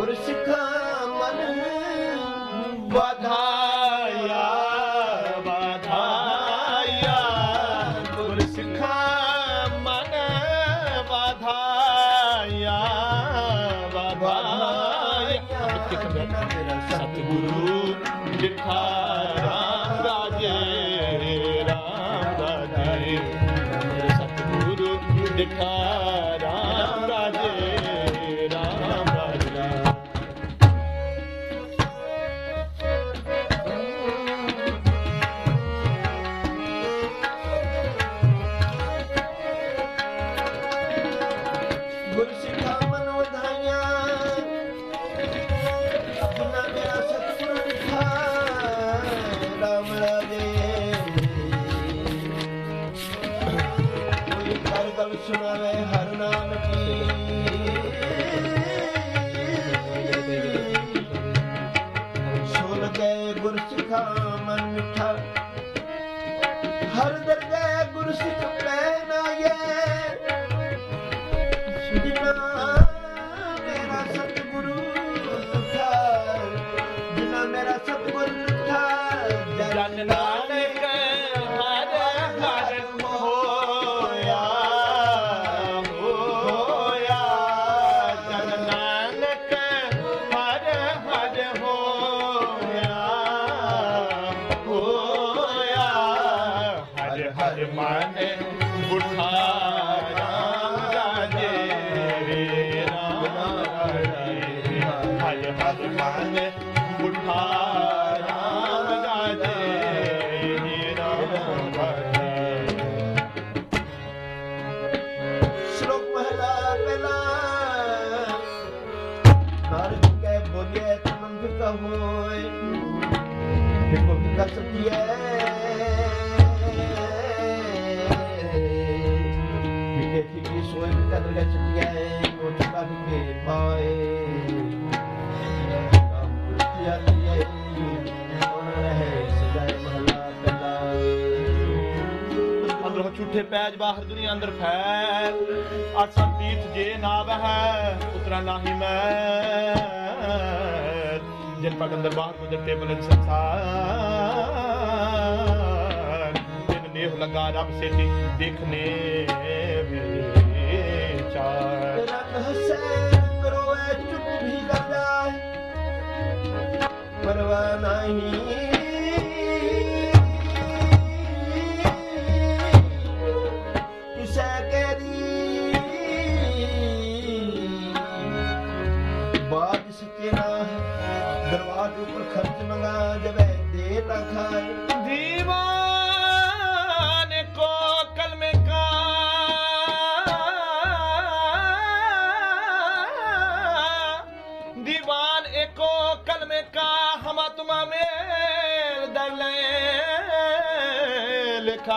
गुरु सिख मन वधा ਕਰ ਗਲ ਸੁਣਾਵੇ ਹਰ ਨਾਮ ਕੀ। ਸੁਣ ਗਏ ਗੁਰ ਸਿੱਖਾ ਮਨ ਮਿੱਠਾ। ਹਰ ਦਰਗਾਹ ਗੁਰ ਸਿੱਖ ਪਹਿਨਾਏ ਜਿਨਾ ਮੇਰਾ ਸਤਿਗੁਰੂ ਲਿਖਾ ਜਿਨਾ ਮੇਰਾ ਸਤਿਗੁਰੂ ਲਿਖਾ ਜਨ ਨਾਨਕ ਝੂਠੇ ਪੈਜ ਬਾਹਰ ਦੁਨੀਆ ਅੰਦਰ ਫੈਲ। ਅਠ ਤੀਰਥ ਜੇ ਨਾ ਵਹਿ ਉਤਰਾ ਨਾਹੀ ਮੈਂ ਜਿਨ ਪਗ ਅੰਦਰ ਬਾਹਰ ਗੁਜਰ ਕੇ ਸੰਸਾਰ। ਜਿਨ ਨੇਹ ਲਗਾ ਰੱਬ ਸੇਤੀ ਦੇਖਨੇ ਵਿਚਾਰ। ਰਤ ਹਸੈਨ ਕਰੋਏ ਚੁੱਪ ਵੀ ਕਰਦਾ। ਪਰਵਾ ਨਹੀਂ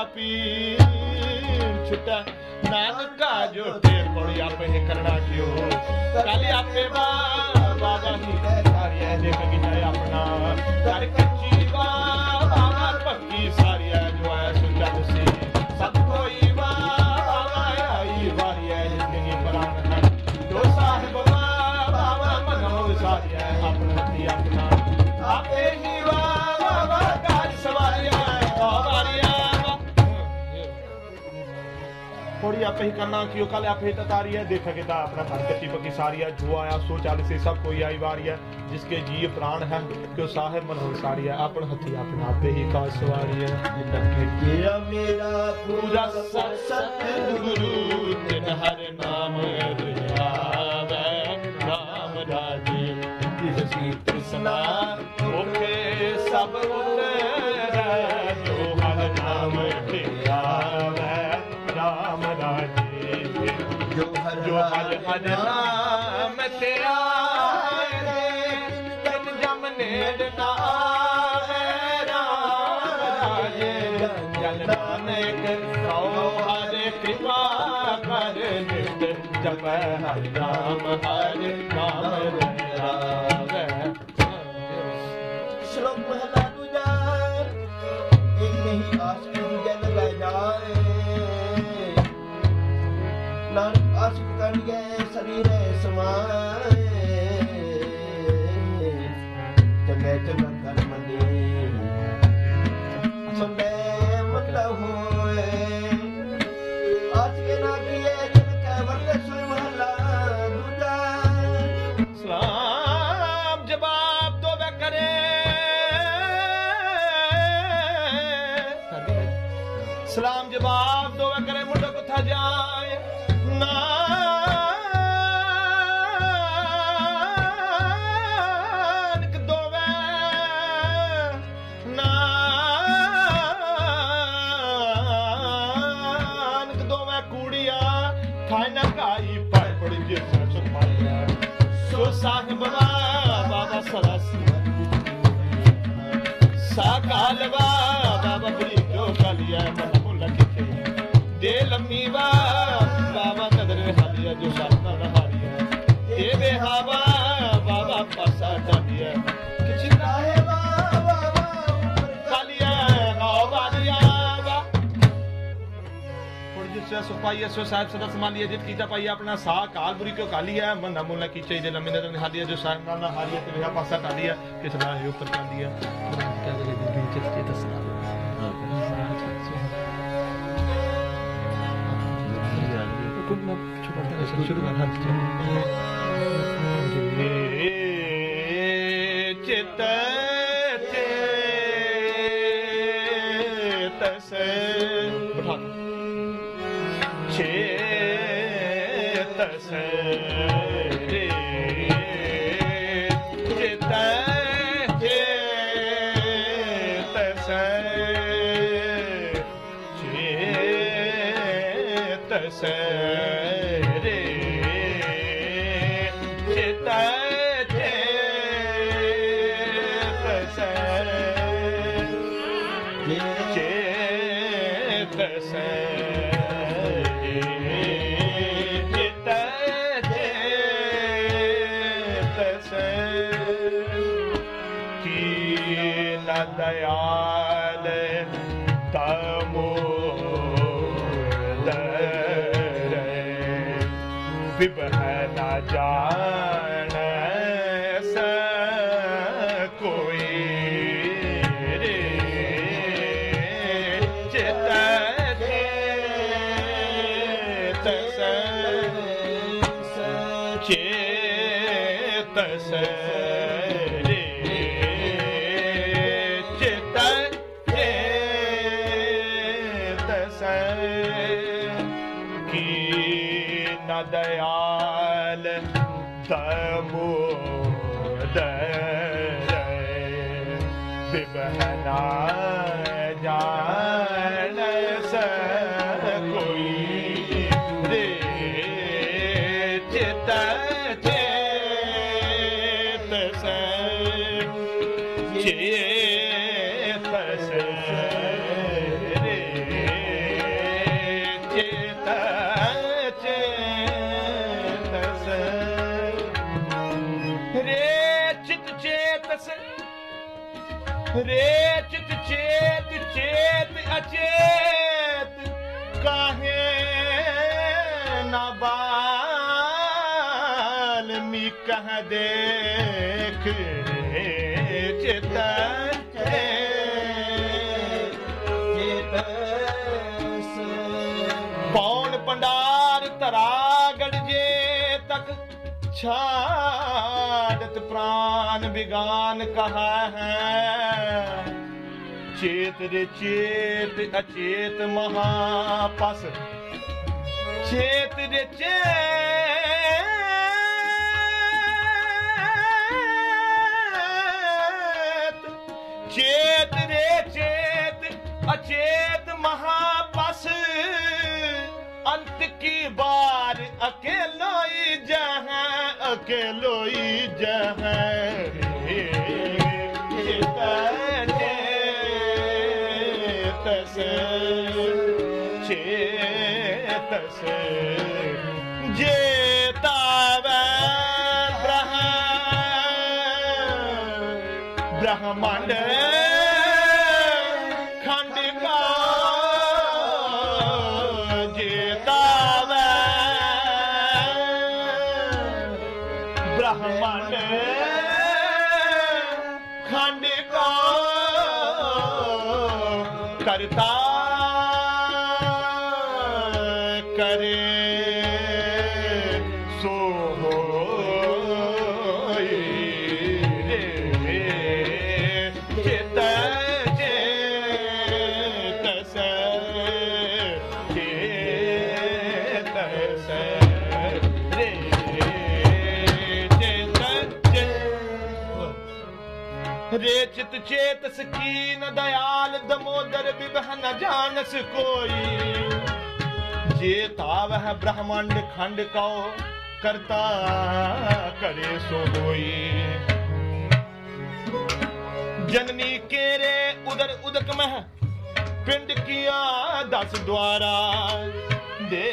ਪੀਰ ਛੁਟਾ। ਨਾਨਕਾ ਜੋ ਟੇਰ ਪੜੀ ਆਪੇ ਕਰਨਾ ਕਿਉਂ? ਕਾਲੀ ਆਪੇ ਬਾ थोड़ी आप ही करना क्यों कल आप ही ततारी है देखा कि अपना मन कच्ची पक्की सारी है जो आया सो चाल से सब कोई आई वारी है जिसके जी प्राण है क्यों साहेब मनोहर सारी है अपन हथी अपना आपे ही का सवारी है तेरा मेरा पूरा सत सत गुरु तिन हर नाम आवे राम राजे तिसकी तृष्णा होके सब उतरे ਨਾਮ ਜਮ ਨੇੜ ਨਾ ਆਸ ਨਾਨਕ ਆਸ ਕੀ ਕਰ ਸਰੀਰੇ ਸਮਾਏ। ਤੇ ਮੈਂ ਤੇ ਹੁਣ ਜਿਸ ਸਾਹਿਬ, ਸਦਾ ਸਮਾਲੀ ਅਜਿਤ ਕੀਤਾ ਪਾਈ ਆਪਣਾ ਸਾਹ ਕਾਲਪੁਰੀ ਕਿਉ ਕਾਲੀ ਹੈ? ਮੰਨਾ ਮੁੱਲਾ ਕੀ ਚਾਹੀਦੇ, ਲੰਮੇ ਨਦਰ ਹਾਲਿਆ ਜੋ ਸਾਹਿਬ ਨਾਲ ਹਾਲਿਆ ਤੇ ਵਿਆਹ ਪਾਸਾ ਟਾਲਿਆ ਕਿਸ ਦਾ ਹੈ ਉੱਪਰ ਟਾਲਿਆ ਕਿਆ ਕਰੇ ਦਿਨ ਚਿੱਤ ਚਿੱਤ ਕੁੰਨਾ ਛੋਟਾ ਸ਼ੁਰੂ ਕਰ ਹੱਥ ਚਿਤ ਚੇਤ ਸੇ ਬਿਠਾ ਚੇਤ ਨ ਦਇਆਲ ਤਮੋ ਦਰੇ ਵਿਬਹ ਨਾ 啊。ਰੇ ਚੇਤ ਚੇਤ ਅਚੇਤ। ਕਾਹੇ ਨਾ ਬਾਲ ਮੀ ਕਹ ਦੇਖ ਰੇ ਚਿਤ ਛਾੜਤ ਪ੍ਰਾਨ ਬਿਗਾਨ ਕਹਾ ਹੈ। ਚੇਤ ਰੇ ਚੇਤ, ਅਚੇਤ ਮਹਾਪਸ। ਚੇਤ ਰੇ ਚੇਤ ਚੇਤ ਰੇ ਚੇਤ, ਅਚੇਤ ਮਹਾਪਸ। ਅੰਤ ਕੀ ਬਾਰ ਅਕੇਲੋ ਜਾ ਜਹਾਂ। ਅਕੇਲੋ ਹੀ ਜਹਾਂ ਚੇਤ ਚੇਤ ਸੇ ਚੇਤ ਸੇ ਬ੍ਰਹਮ ਬ੍ਰਹਮੰਡ रेचित चेतस कीन दयाल दमोदर विबह न जानस कोई जेता वह ब्रह्मांड खंड को करता करे सो होई जननी केरे उदर उदक मह पिंड किया दस द्वारा दे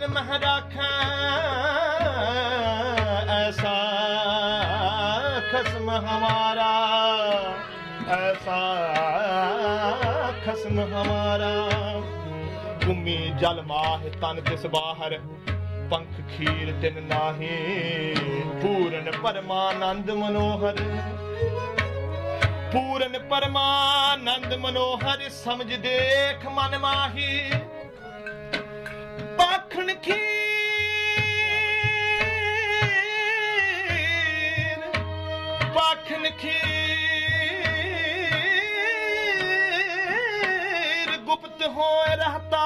ਮਨ ਮਹ ਐਸਾ ਖਸਮ ਹਮਾਰਾ, ਐਸਾ ਖਸਮ ਹਮਾਰਾ। ਗੁਮੀ ਜਲ ਮਾਹ ਤਨ ਜਿਸ ਬਾਹਰ, ਪੰਖ ਖੀਰ ਤਿਨ ਨਾਹੀ, ਪੂਰਨ ਪਰਮਾਨੰਦ ਮਨੋਹਰ। ਪੂਰਨ ਪਰਮਾਨੰਦ ਮਨੋਹਰ, ਸਮਝ ਦੇਖ ਮਨ ਮਾਹੀ। ਪੱਖ ਨਖੀਰ ਗੁਪਤ ਹੋਏ ਰਹਤਾ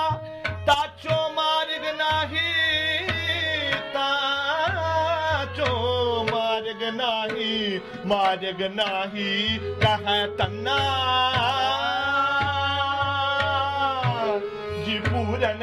ਤਾਚੋ ਮਾਰਗ ਨਾਹੀ ਤਾਚੋ ਮਾਰਗ ਨਾਹੀ ਮਾਰਗ ਨਾਹੀ ਕਹ ਤੰਨਾ। ਜੀ ਪੂਰਨ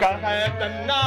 Kakayatana